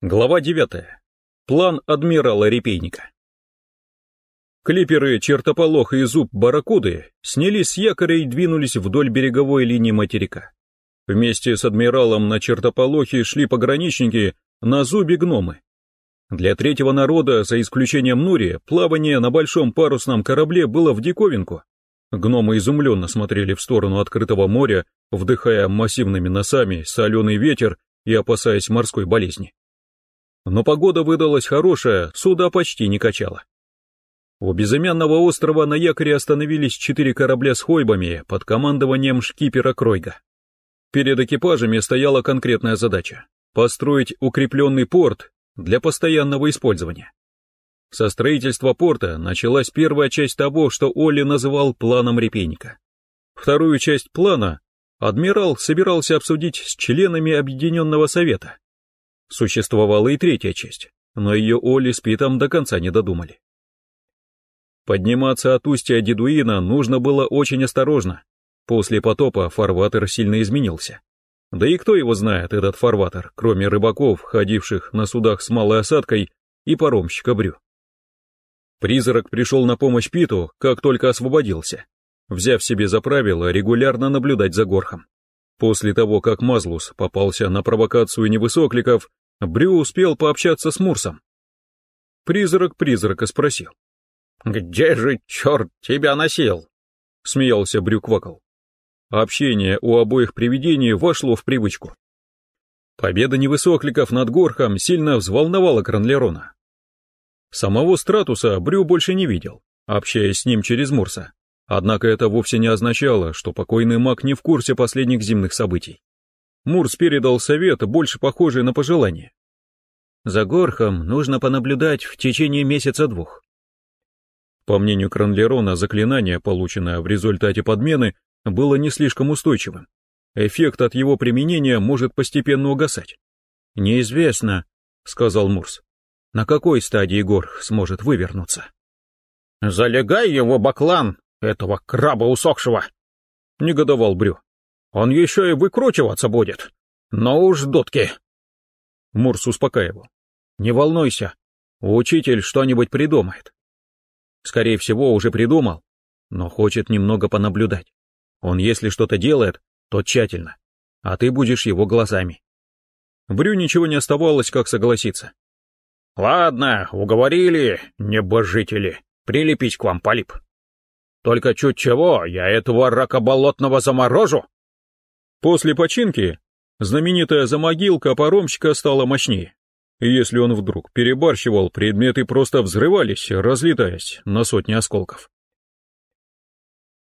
Глава 9. План адмирала Репейника. Клиперы Чертополох и Зуб Барракуды снялись с якоря и двинулись вдоль береговой линии материка. Вместе с адмиралом на Чертополохе шли пограничники, на Зубе гномы. Для третьего народа, за исключением Нури, плавание на большом парусном корабле было в диковинку. Гномы изумленно смотрели в сторону открытого моря, вдыхая массивными носами соленый ветер и опасаясь морской болезни но погода выдалась хорошая, суда почти не качало. У безымянного острова на якоре остановились четыре корабля с хойбами под командованием шкипера Кройга. Перед экипажами стояла конкретная задача — построить укрепленный порт для постоянного использования. Со строительства порта началась первая часть того, что Олли называл планом репейника. Вторую часть плана адмирал собирался обсудить с членами Объединенного Совета, Существовала и третья часть, но ее Оли с Питом до конца не додумали. Подниматься от устья Дедуина нужно было очень осторожно. После потопа фарватер сильно изменился. Да и кто его знает, этот фарватер, кроме рыбаков, ходивших на судах с малой осадкой и паромщика Брю. Призрак пришел на помощь Питу, как только освободился, взяв себе за правило регулярно наблюдать за Горхом. После того, как Мазлус попался на провокацию невысокликов, Брю успел пообщаться с Мурсом. Призрак призрака спросил. «Где же черт тебя носил?» — смеялся Брю Квакл. Общение у обоих привидений вошло в привычку. Победа невысокликов над Горхом сильно взволновала Кранлерона. Самого Стратуса Брю больше не видел, общаясь с ним через Мурса. Однако это вовсе не означало, что покойный маг не в курсе последних зимних событий. Мурс передал совет, больше похожий на пожелание. За Горхом нужно понаблюдать в течение месяца-двух. По мнению Кранлерона, заклинание, полученное в результате подмены, было не слишком устойчивым. Эффект от его применения может постепенно угасать. «Неизвестно», — сказал Мурс, — «на какой стадии Горх сможет вывернуться?» «Залегай его, баклан, этого краба усохшего!» — негодовал Брю. Он еще и выкручиваться будет. Но уж дотки. Мурс успокаивал. Не волнуйся, учитель что-нибудь придумает. Скорее всего, уже придумал, но хочет немного понаблюдать. Он если что-то делает, то тщательно, а ты будешь его глазами. Брю ничего не оставалось, как согласиться. Ладно, уговорили, небожители, прилепить к вам полип. Только чуть чего, я этого рака болотного заморожу. После починки знаменитая замогилка паромщика стала мощнее. И если он вдруг перебарщивал, предметы просто взрывались, разлетаясь на сотни осколков.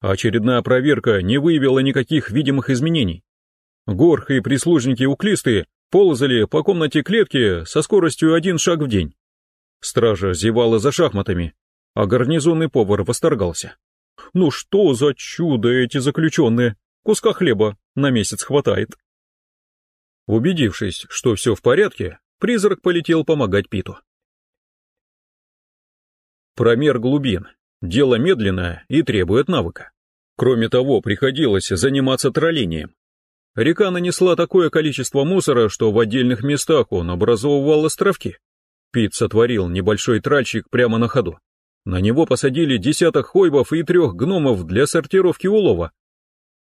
Очередная проверка не выявила никаких видимых изменений. Горх и прислужники Уклисты ползали по комнате клетки со скоростью один шаг в день. Стража зевала за шахматами, а гарнизонный повар восторгался. Ну что за чудо эти заключенные! Куска хлеба на месяц хватает. Убедившись, что все в порядке, призрак полетел помогать Питу. Промер глубин. Дело медленное и требует навыка. Кроме того, приходилось заниматься троллением. Река нанесла такое количество мусора, что в отдельных местах он образовывал островки. Пит сотворил небольшой тральщик прямо на ходу. На него посадили десяток хойбов и трех гномов для сортировки улова,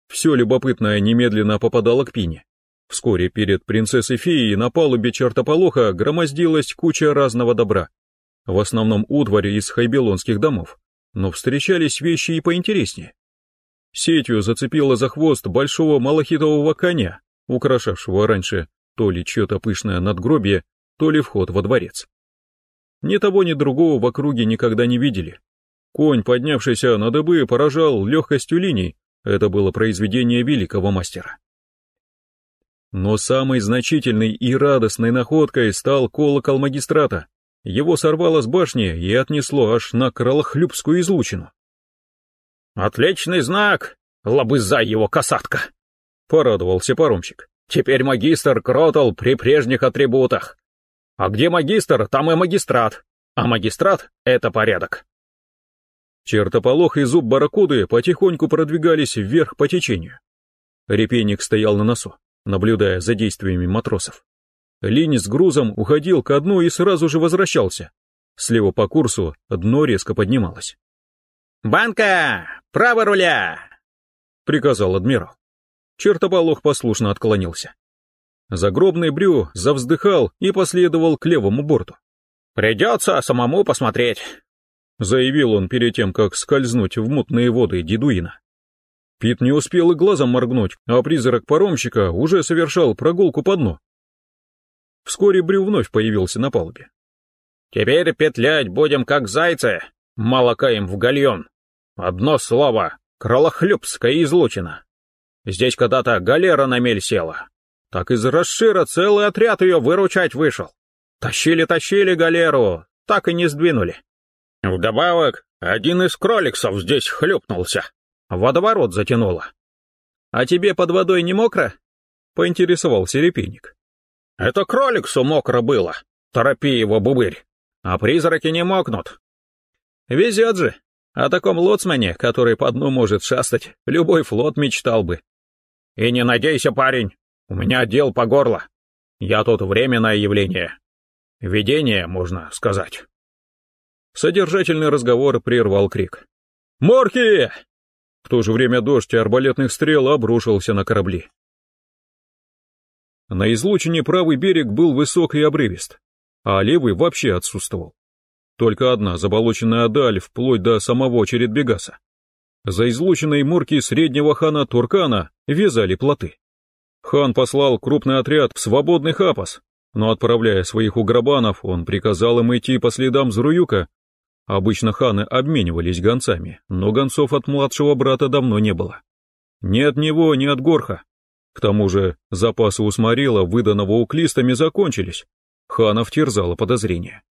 все любопытное немедленно попадало к Пине. Вскоре перед принцессой-феей на палубе чертополоха громоздилась куча разного добра. В основном утварь из хайбелонских домов, но встречались вещи и поинтереснее. Сетью зацепила за хвост большого малахитового коня, украшавшего раньше то ли чье-то пышное надгробие, то ли вход во дворец. Ни того, ни другого в округе никогда не видели. Конь, поднявшийся на дыбы, поражал легкостью линий, это было произведение великого мастера. Но самой значительной и радостной находкой стал колокол магистрата. Его сорвало с башни и отнесло аж на Кралохлюбскую излучину. «Отличный знак! Лобызай его, касатка!» — порадовался паромщик. «Теперь магистр Кротл при прежних атрибутах. А где магистр, там и магистрат. А магистрат — это порядок. Чертополох и зуб барракуды потихоньку продвигались вверх по течению. Репейник стоял на носу, наблюдая за действиями матросов. Линь с грузом уходил ко дну и сразу же возвращался. Слева по курсу дно резко поднималось. «Банка! Право руля!» — приказал адмирал. Чертополох послушно отклонился. Загробный брю завздыхал и последовал к левому борту. «Придется самому посмотреть», — заявил он перед тем, как скользнуть в мутные воды Дедуина. Пит не успел и глазом моргнуть, а призрак паромщика уже совершал прогулку по дну. Вскоре Брю вновь появился на палубе. «Теперь петлять будем как зайцы, молокаем в гальон. Одно слово — кролохлюбская излучина. Здесь когда-то галера на мель села. Так из Расшира целый отряд ее выручать вышел. Тащили-тащили галеру, так и не сдвинули. Вдобавок, один из кроликсов здесь хлюпнулся. Водоворот затянуло. «А тебе под водой не мокро?» — поинтересовался репейник. «Это кроликсу мокро было. Торопи его, бубырь. А призраки не мокнут». «Везет же. О таком лоцмане, который по дну может шастать, любой флот мечтал бы». «И не надейся, парень. У меня дел по горло. Я тут временное явление. Видение, можно сказать». Содержательный разговор прервал крик. «Морки!» В то же время дождь арбалетных стрел обрушился на корабли. На излучине правый берег был высок и обрывист, а левый вообще отсутствовал. Только одна заболоченная даль вплоть до самого Чередбегаса. За излученной морки среднего хана Туркана вязали плоты. Хан послал крупный отряд в свободный Хапас, но отправляя своих уграбанов, он приказал им идти по следам Зруюка Обычно ханы обменивались гонцами, но гонцов от младшего брата давно не было. Ни от него, ни от Горха. К тому же запасы усмарила, выданного уклистами, закончились. Ханов терзало подозрение.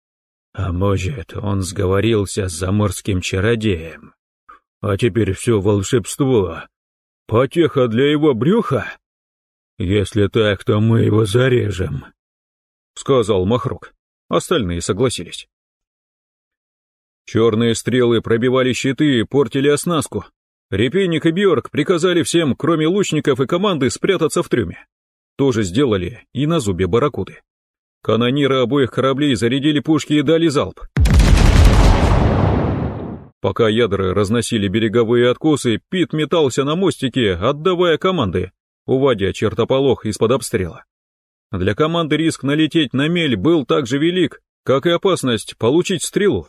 А может, он сговорился с заморским чародеем? А теперь все волшебство. Потеха для его брюха? Если так, то мы его зарежем, — сказал Махрук. Остальные согласились. Черные стрелы пробивали щиты и портили оснастку. Репейник и Бьорк приказали всем, кроме лучников и команды, спрятаться в трюме. Тоже сделали и на зубе барракуды. Канониры обоих кораблей зарядили пушки и дали залп. Пока ядра разносили береговые откосы, Пит метался на мостике, отдавая команды, уводя чертополох из-под обстрела. Для команды риск налететь на мель был так же велик, как и опасность получить стрелу.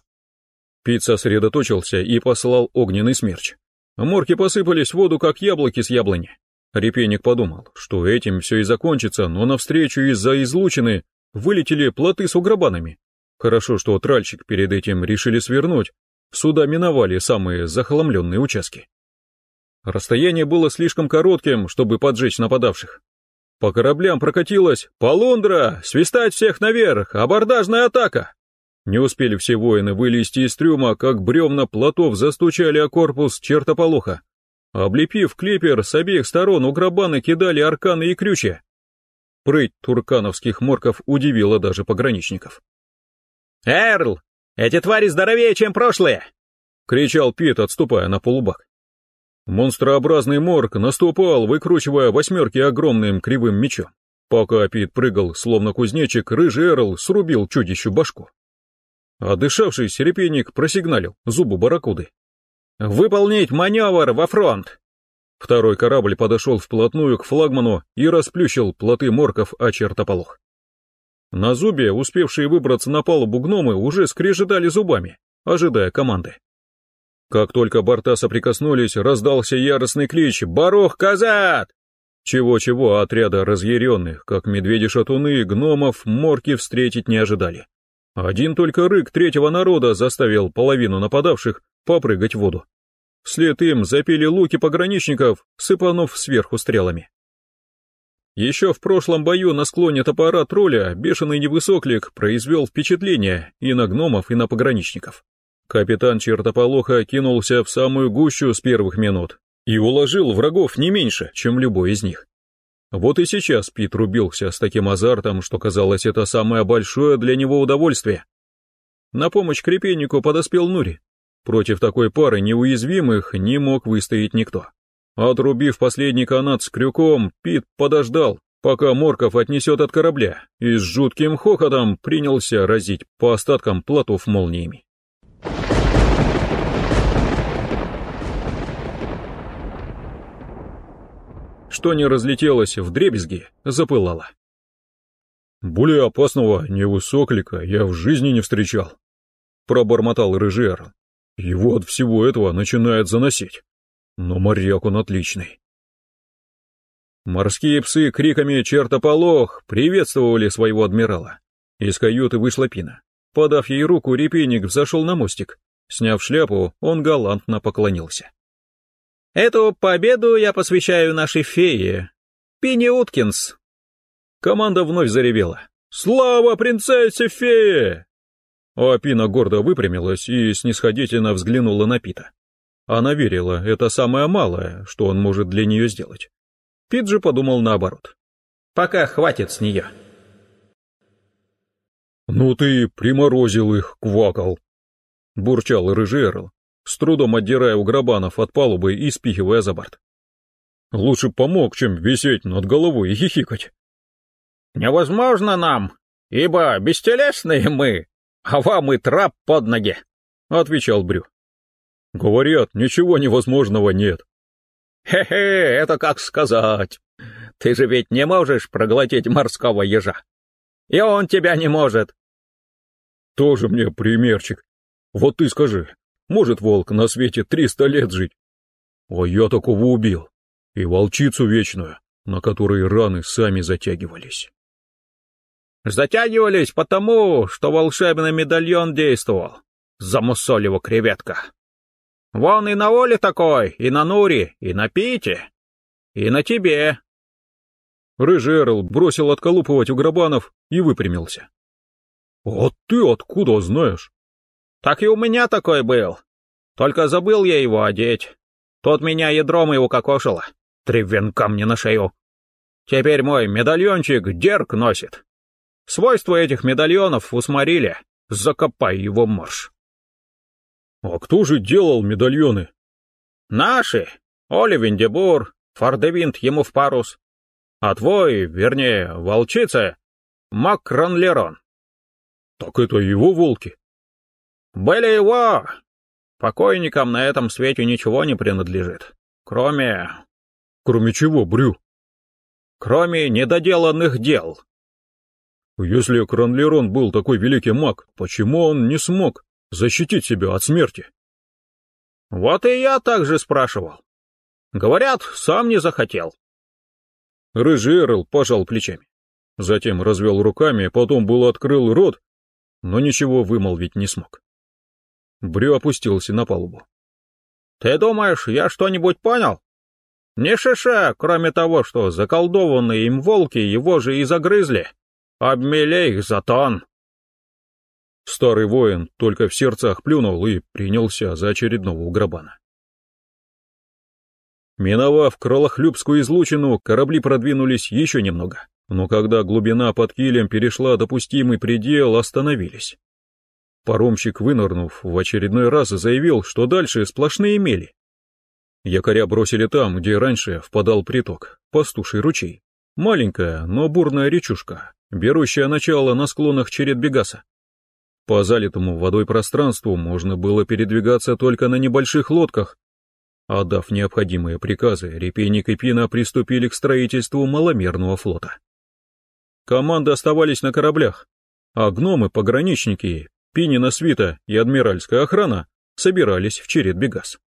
Пит сосредоточился и послал огненный смерч. Морки посыпались в воду, как яблоки с яблони. Репейник подумал, что этим все и закончится, но навстречу из-за излучины вылетели плоты с уграбанами. Хорошо, что тральщик перед этим решили свернуть, суда миновали самые захламленные участки. Расстояние было слишком коротким, чтобы поджечь нападавших. По кораблям прокатилась «Полундра! Свистать всех наверх! Абордажная атака!» Не успели все воины вылезти из трюма, как бревна плотов застучали о корпус чертополоха. Облепив клипер, с обеих сторон у грабаны кидали арканы и крючья. Прыть туркановских морков удивила даже пограничников. «Эрл, эти твари здоровее, чем прошлые!» — кричал Пит, отступая на полубак. Монстрообразный морг наступал, выкручивая восьмерки огромным кривым мечом. Пока Пит прыгал, словно кузнечик, рыжий Эрл срубил чудищу башку. Отдышавший серепенник просигналил зубу барракуды. «Выполнить маневр во фронт!» Второй корабль подошел вплотную к флагману и расплющил плоты морков о чертополох. На зубе, успевшие выбраться на палубу гномы, уже скрежетали зубами, ожидая команды. Как только борта соприкоснулись, раздался яростный клич «Барох казат!» Чего-чего отряда разъяренных, как медведи-шатуны, гномов, морки встретить не ожидали. Один только рык третьего народа заставил половину нападавших попрыгать в воду. Вслед им запили луки пограничников, сыпанув сверху стрелами. Еще в прошлом бою на склоне топора тролля бешеный невысоклик произвел впечатление и на гномов, и на пограничников. Капитан Чертополоха кинулся в самую гущу с первых минут и уложил врагов не меньше, чем любой из них. Вот и сейчас Пит рубился с таким азартом, что казалось это самое большое для него удовольствие. На помощь крепеннику подоспел Нури. Против такой пары неуязвимых не мог выстоять никто. Отрубив последний канат с крюком, Пит подождал, пока Морков отнесет от корабля, и с жутким хохотом принялся разить по остаткам плотов молниями. Что не разлетелось в дребезги, запылало. «Более опасного невысоклика я в жизни не встречал», — пробормотал рыжий Эрл. «Его от всего этого начинает заносить. Но моряк он отличный». Морские псы криками «Чертополох!» приветствовали своего адмирала. Из каюты вышла Пина. Подав ей руку, репейник взошел на мостик. Сняв шляпу, он галантно поклонился. «Эту победу я посвящаю нашей фее, Пине Уткинс». Команда вновь заревела. «Слава принцессе-фее!» А Пина гордо выпрямилась и снисходительно взглянула на Пита. Она верила, это самое малое, что он может для нее сделать. Пит же подумал наоборот. «Пока хватит с нее». «Ну ты приморозил их, квакал!» — бурчал рыжий с трудом отдирая у грабанов от палубы и спихивая за борт. «Лучше помог, чем висеть над головой и хихикать». «Невозможно нам, ибо бестелесные мы, а вам и трап под ноги», — отвечал Брю. «Говорят, ничего невозможного нет», Хе-хе, это как сказать. Ты же ведь не можешь проглотить морского ежа. И он тебя не может. Тоже мне примерчик. Вот ты скажи, может волк на свете триста лет жить? А я такого убил. И волчицу вечную, на которой раны сами затягивались. Затягивались потому, что волшебный медальон действовал. Замусолева креветка. Вон и на Оле такой, и на Нуре, и на Пите, и на тебе. Рыжий Эрл бросил отколупывать у грабанов и выпрямился. — А ты откуда знаешь? — Так и у меня такой был. Только забыл я его одеть. Тот меня ядром его кокошило. Три венка мне на шею. Теперь мой медальончик Дерк носит. Свойства этих медальонов усморили. Закопай его марш. А кто же делал медальоны? Наши. Оли Виндебур, Фордевинт ему в парус. А твой, вернее, волчица, Макронлерон. Так это его волки? Были его. Покойникам на этом свете ничего не принадлежит. Кроме... Кроме чего, Брю? Кроме недоделанных дел. Если Кронлерон был такой великий маг, почему он не смог защитить себя от смерти. Вот и я так же спрашивал. Говорят, сам не захотел. Рыжий Эрл пожал плечами. Затем развел руками, потом был открыл рот, но ничего вымолвить не смог. Брю опустился на палубу. «Ты думаешь, я что-нибудь понял? Не шиша, кроме того, что заколдованные им волки его же и загрызли. Обмелей их затон!» Старый воин только в сердцах плюнул и принялся за очередного уграбана. Миновав Кролохлюбскую излучину, корабли продвинулись еще немного, но когда глубина под килем перешла допустимый предел, остановились. Паромщик, вынырнув, в очередной раз заявил, что дальше сплошные мели. Якоря бросили там, где раньше впадал приток, пастуший ручей. Маленькая, но бурная речушка, берущая начало на склонах черед Бегаса. По залитому водой пространству можно было передвигаться только на небольших лодках. Отдав необходимые приказы, Репейник и Пина приступили к строительству маломерного флота. Команды оставались на кораблях, а гномы-пограничники, Пинина свита и адмиральская охрана собирались в черед Бегас.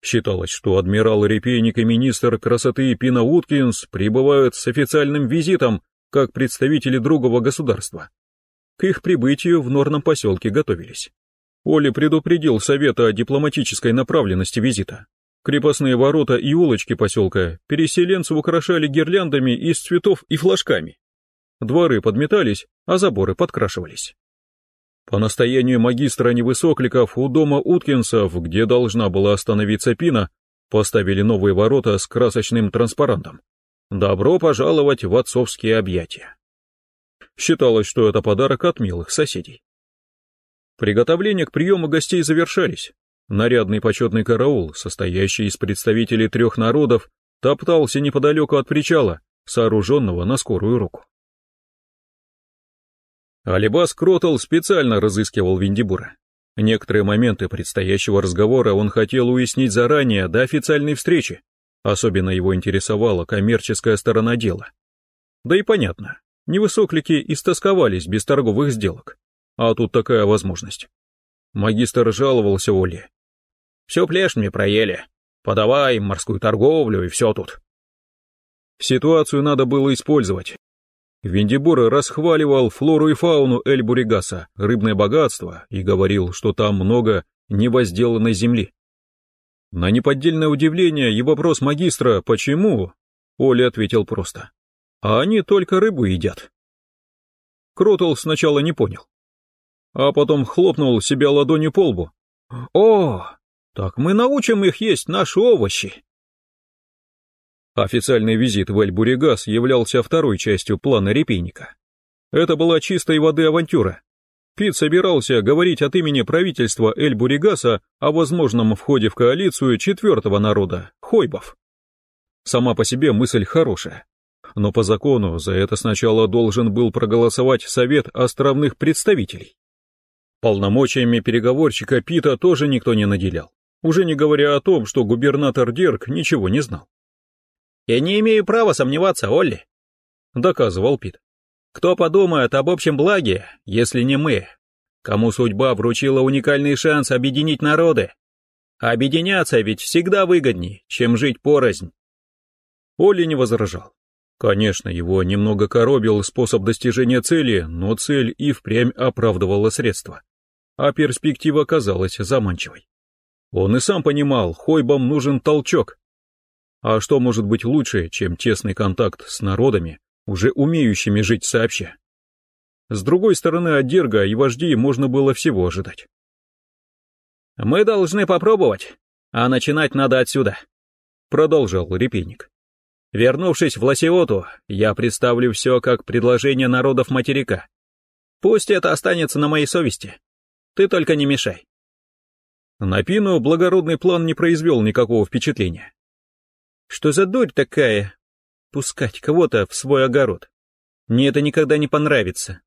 Считалось, что адмирал Репейник и министр красоты Пина Уткинс прибывают с официальным визитом как представители другого государства. К их прибытию в норном поселке готовились. Оли предупредил совета о дипломатической направленности визита. Крепостные ворота и улочки поселка переселенцев украшали гирляндами из цветов и флажками. Дворы подметались, а заборы подкрашивались. По настоянию магистра невысокликов у дома Уткинсов, где должна была остановиться Пина, поставили новые ворота с красочным транспарантом. «Добро пожаловать в отцовские объятия». Считалось, что это подарок от милых соседей. Приготовления к приему гостей завершались. Нарядный почетный караул, состоящий из представителей трех народов, топтался неподалеку от причала, сооруженного на скорую руку. Алибас Кротл специально разыскивал Виндибура. Некоторые моменты предстоящего разговора он хотел уяснить заранее до официальной встречи. Особенно его интересовала коммерческая сторона дела. Да и понятно, невысоклики истосковались без торговых сделок. А тут такая возможность. Магистр жаловался Оле. «Все плешми проели. Подавай морскую торговлю и все тут». Ситуацию надо было использовать, Виндибур расхваливал флору и фауну Эль-Буригаса, рыбное богатство, и говорил, что там много невозделанной земли. На неподдельное удивление и вопрос магистра «почему?» Оля ответил просто. «А они только рыбу едят». Кротл сначала не понял, а потом хлопнул себя ладонью по лбу. «О, так мы научим их есть наши овощи!» Официальный визит в Эль-Буригас являлся второй частью плана репейника. Это была чистой воды авантюра. Пит собирался говорить от имени правительства Эль-Буригаса о возможном входе в коалицию четвертого народа – Хойбов. Сама по себе мысль хорошая. Но по закону за это сначала должен был проголосовать Совет островных представителей. Полномочиями переговорщика Пита тоже никто не наделял, уже не говоря о том, что губернатор Дерг ничего не знал. «Я не имею права сомневаться, Олли», — доказывал Пит. «Кто подумает об общем благе, если не мы? Кому судьба вручила уникальный шанс объединить народы? Объединяться ведь всегда выгодней, чем жить порознь». Олли не возражал. Конечно, его немного коробил способ достижения цели, но цель и впрямь оправдывала средства. А перспектива казалась заманчивой. Он и сам понимал, Хойбам нужен толчок, а что может быть лучше, чем тесный контакт с народами, уже умеющими жить сообща? С другой стороны, от Дерга и вождей можно было всего ожидать. «Мы должны попробовать, а начинать надо отсюда», — продолжал репейник. «Вернувшись в Лосиоту, я представлю все как предложение народов материка. Пусть это останется на моей совести. Ты только не мешай». На Пину благородный план не произвел никакого впечатления. Что за дурь такая? Пускать кого-то в свой огород. Мне это никогда не понравится.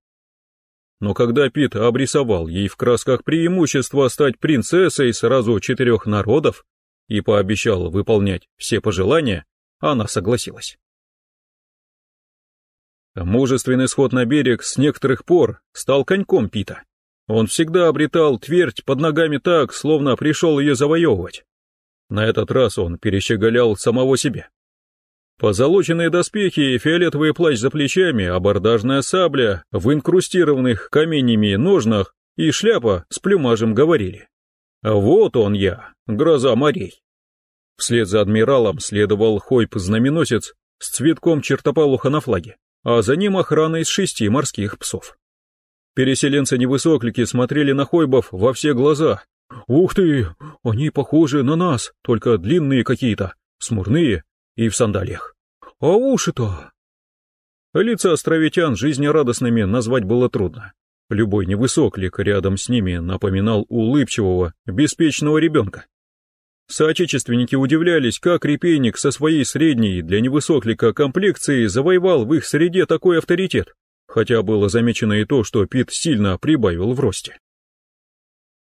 Но когда Пит обрисовал ей в красках преимущество стать принцессой сразу четырех народов и пообещал выполнять все пожелания, она согласилась. Мужественный сход на берег с некоторых пор стал коньком Пита. Он всегда обретал твердь под ногами так, словно пришел ее завоевывать. На этот раз он перещеголял самого себя. Позолоченные доспехи, фиолетовый плащ за плечами, абордажная сабля в инкрустированных каменями ножнах и шляпа с плюмажем говорили. «Вот он я, гроза морей». Вслед за адмиралом следовал Хойп-знаменосец с цветком чертополоха на флаге, а за ним охрана из шести морских псов. Переселенцы-невысоклики смотрели на Хойбов во все глаза «Ух ты! Они похожи на нас, только длинные какие-то, смурные и в сандалиях. А уши-то...» Лица островитян жизнерадостными назвать было трудно. Любой невысоклик рядом с ними напоминал улыбчивого, беспечного ребенка. Соотечественники удивлялись, как репейник со своей средней для невысоклика комплекцией завоевал в их среде такой авторитет, хотя было замечено и то, что Пит сильно прибавил в росте.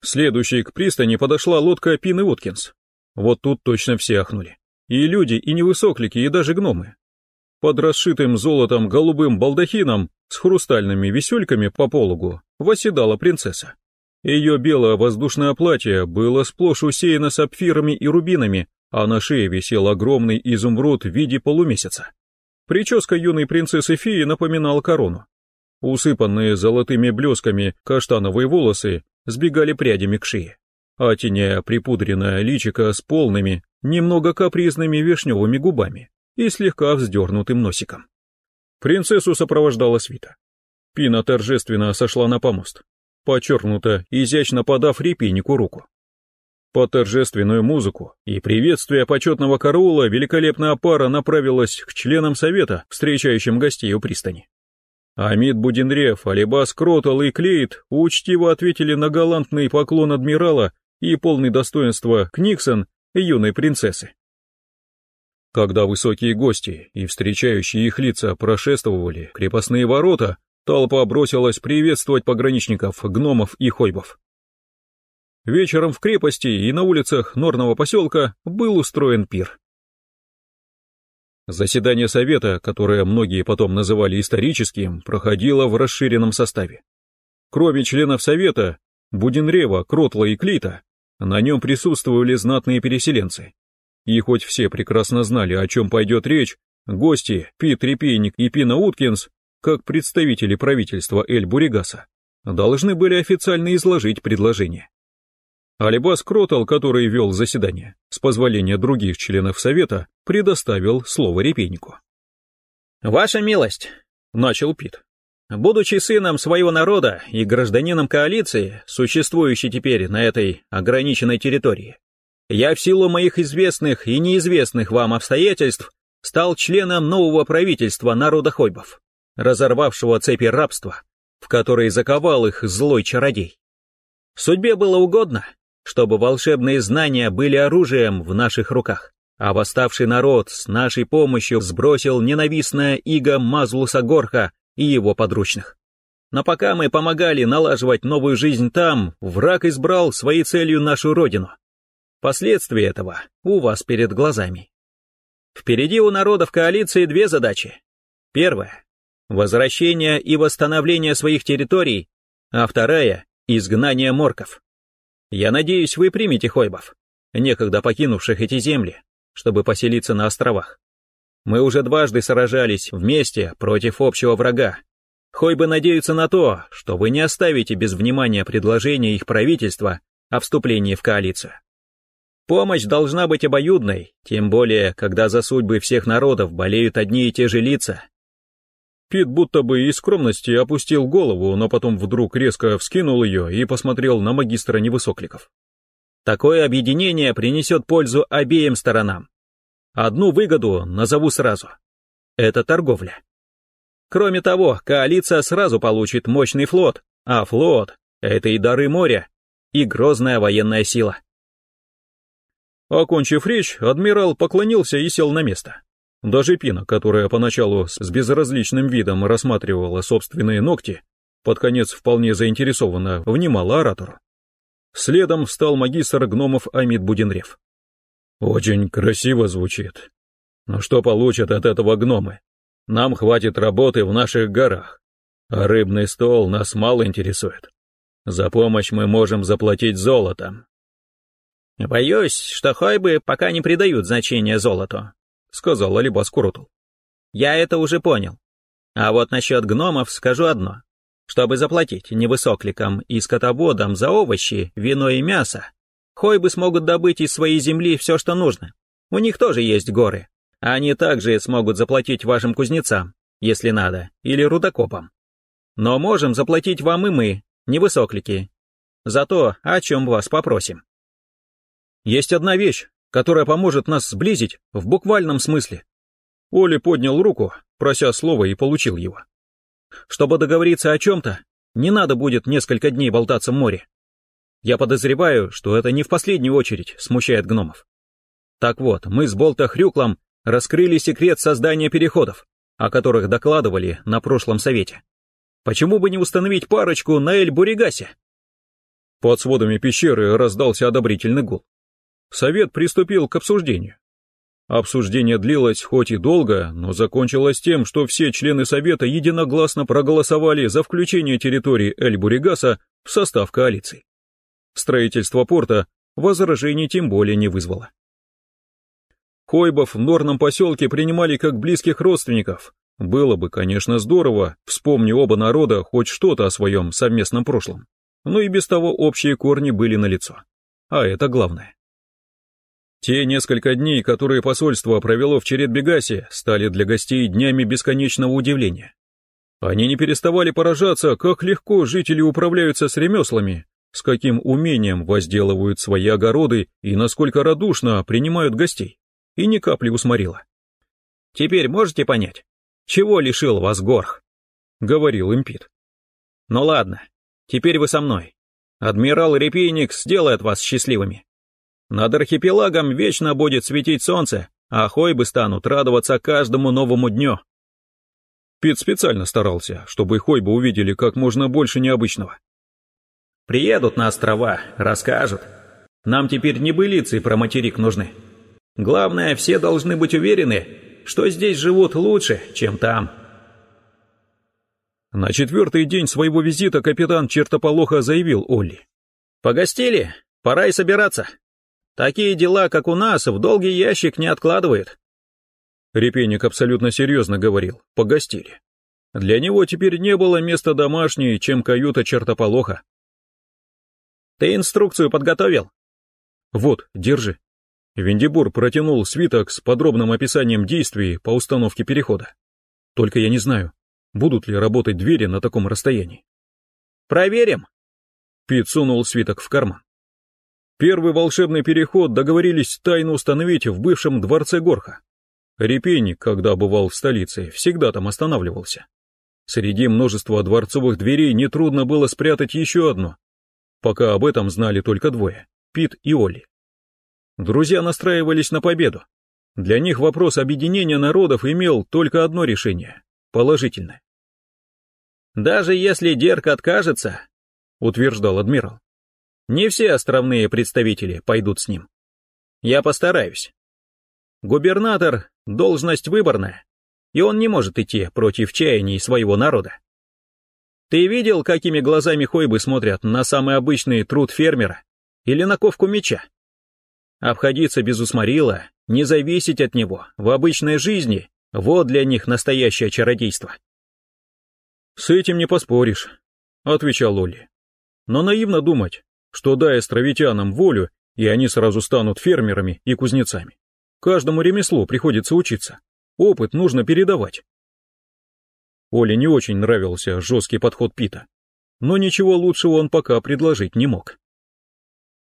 Следующей к пристани подошла лодка Пины Уткинс. Вот тут точно все ахнули. И люди, и невысоклики, и даже гномы. Под расшитым золотом голубым балдахином с хрустальными весельками по пологу восседала принцесса. Ее белое воздушное платье было сплошь усеяно сапфирами и рубинами, а на шее висел огромный изумруд в виде полумесяца. Прическа юной принцессы-феи напоминала корону. Усыпанные золотыми блесками каштановые волосы сбегали прядями к шее, оттеняя припудренное личико с полными, немного капризными вишневыми губами и слегка вздернутым носиком. Принцессу сопровождала свита. Пина торжественно сошла на помост, подчеркнуто, изящно подав репейнику руку. Под торжественную музыку и приветствие почетного караула великолепная пара направилась к членам совета, встречающим гостей у пристани. Амид Будинрев, Алибас Кротал и Клейт учтиво ответили на галантный поклон адмирала и полный достоинства Книксон юной принцессы. Когда высокие гости и встречающие их лица прошествовали крепостные ворота, толпа бросилась приветствовать пограничников, гномов и хойбов. Вечером в крепости и на улицах Норного поселка был устроен пир. Заседание совета, которое многие потом называли историческим, проходило в расширенном составе. Кроме членов совета, Буденрева, Кротла и Клита, на нем присутствовали знатные переселенцы. И хоть все прекрасно знали, о чем пойдет речь, гости Пит Репейник и Пина Уткинс, как представители правительства Эль-Буригаса, должны были официально изложить предложение. Алибас Кротал, который вел заседание, с позволения других членов Совета, предоставил слово Репейнику. «Ваша милость», — начал Пит, Будучи сыном своего народа и гражданином коалиции, существующей теперь на этой ограниченной территории, я в силу моих известных и неизвестных вам обстоятельств стал членом нового правительства народа Хойбов, разорвавшего цепи рабства, в которые заковал их злой чародей. Судьбе было угодно, чтобы волшебные знания были оружием в наших руках, а восставший народ с нашей помощью сбросил ненавистное иго Мазлуса Горха и его подручных. Но пока мы помогали налаживать новую жизнь там, враг избрал своей целью нашу родину. Последствия этого у вас перед глазами. Впереди у народов коалиции две задачи. Первая — возвращение и восстановление своих территорий, а вторая — изгнание морков. Я надеюсь, вы примете хойбов, некогда покинувших эти земли, чтобы поселиться на островах. Мы уже дважды сражались вместе против общего врага. Хойбы надеются на то, что вы не оставите без внимания предложение их правительства о вступлении в коалицию. Помощь должна быть обоюдной, тем более, когда за судьбы всех народов болеют одни и те же лица. Пит будто бы из скромности опустил голову, но потом вдруг резко вскинул ее и посмотрел на магистра невысокликов. Такое объединение принесет пользу обеим сторонам. Одну выгоду назову сразу. Это торговля. Кроме того, коалиция сразу получит мощный флот, а флот — это и дары моря, и грозная военная сила. Окончив речь, адмирал поклонился и сел на место. Даже Пина, которая поначалу с безразличным видом рассматривала собственные ногти, под конец вполне заинтересованно внимала оратору. Следом встал магистр гномов Амид Будинрев. Очень красиво звучит. Но что получат от этого гномы? Нам хватит работы в наших горах, а рыбный стол нас мало интересует. За помощь мы можем заплатить золотом. Боюсь, что хойбы пока не придают значения золоту, сказал Алибас Курутл. Я это уже понял. А вот насчет гномов скажу одно. Чтобы заплатить невысокликам и скотоводам за овощи, вино и мясо, Хойбы смогут добыть из своей земли все, что нужно. У них тоже есть горы. Они также смогут заплатить вашим кузнецам, если надо, или рудокопам. Но можем заплатить вам и мы, невысоклики, за то, о чем вас попросим. Есть одна вещь, которая поможет нас сблизить в буквальном смысле. Оли поднял руку, прося слова, и получил его. Чтобы договориться о чем-то, не надо будет несколько дней болтаться в море. Я подозреваю, что это не в последнюю очередь смущает гномов. Так вот, мы с Болта Хрюклом раскрыли секрет создания переходов, о которых докладывали на прошлом совете. Почему бы не установить парочку на Эль-Буригасе? Под сводами пещеры раздался одобрительный гул. Совет приступил к обсуждению. Обсуждение длилось хоть и долго, но закончилось тем, что все члены Совета единогласно проголосовали за включение территории Эль-Буригаса в состав коалиции. Строительство порта возражений тем более не вызвало. Хойбов в Норном поселке принимали как близких родственников. Было бы, конечно, здорово, вспомни оба народа хоть что-то о своем совместном прошлом. Но и без того общие корни были налицо. А это главное. Те несколько дней, которые посольство провело в Чередбегасе, стали для гостей днями бесконечного удивления. Они не переставали поражаться, как легко жители управляются с ремеслами, с каким умением возделывают свои огороды и насколько радушно принимают гостей, и ни капли усморила. «Теперь можете понять, чего лишил вас Горх?» — говорил импит. «Ну ладно, теперь вы со мной. Адмирал Репейник сделает вас счастливыми. Над архипелагом вечно будет светить солнце, а хойбы станут радоваться каждому новому дню. Пит специально старался, чтобы хойбы увидели как можно больше необычного. Приедут на острова, расскажут. Нам теперь не былицы про материк нужны. Главное, все должны быть уверены, что здесь живут лучше, чем там. На четвертый день своего визита капитан Чертополоха заявил Олли. «Погостили? Пора и собираться. Такие дела, как у нас, в долгий ящик не откладывают». Репейник абсолютно серьезно говорил «погостили». Для него теперь не было места домашней, чем каюта Чертополоха. «Ты инструкцию подготовил?» «Вот, держи». Вендибур протянул свиток с подробным описанием действий по установке перехода. «Только я не знаю, Будут ли работать двери на таком расстоянии? Проверим. Пит сунул свиток в карман. Первый волшебный переход договорились тайно установить в бывшем дворце Горха. Репейник, когда бывал в столице, всегда там останавливался. Среди множества дворцовых дверей нетрудно было спрятать еще одну. Пока об этом знали только двое — Пит и Олли. Друзья настраивались на победу. Для них вопрос объединения народов имел только одно решение положительно. «Даже если Дерк откажется», — утверждал адмирал, «не все островные представители пойдут с ним. Я постараюсь. Губернатор — должность выборная, и он не может идти против чаяний своего народа. Ты видел, какими глазами хойбы смотрят на самый обычный труд фермера или на ковку меча? Обходиться без усморила, не зависеть от него в обычной жизни вот для них настоящее чародейство. С этим не поспоришь, отвечал Олли. Но наивно думать, что дай островитянам волю, и они сразу станут фермерами и кузнецами. Каждому ремеслу приходится учиться. Опыт нужно передавать. Оле не очень нравился жесткий подход Пита, но ничего лучшего он пока предложить не мог.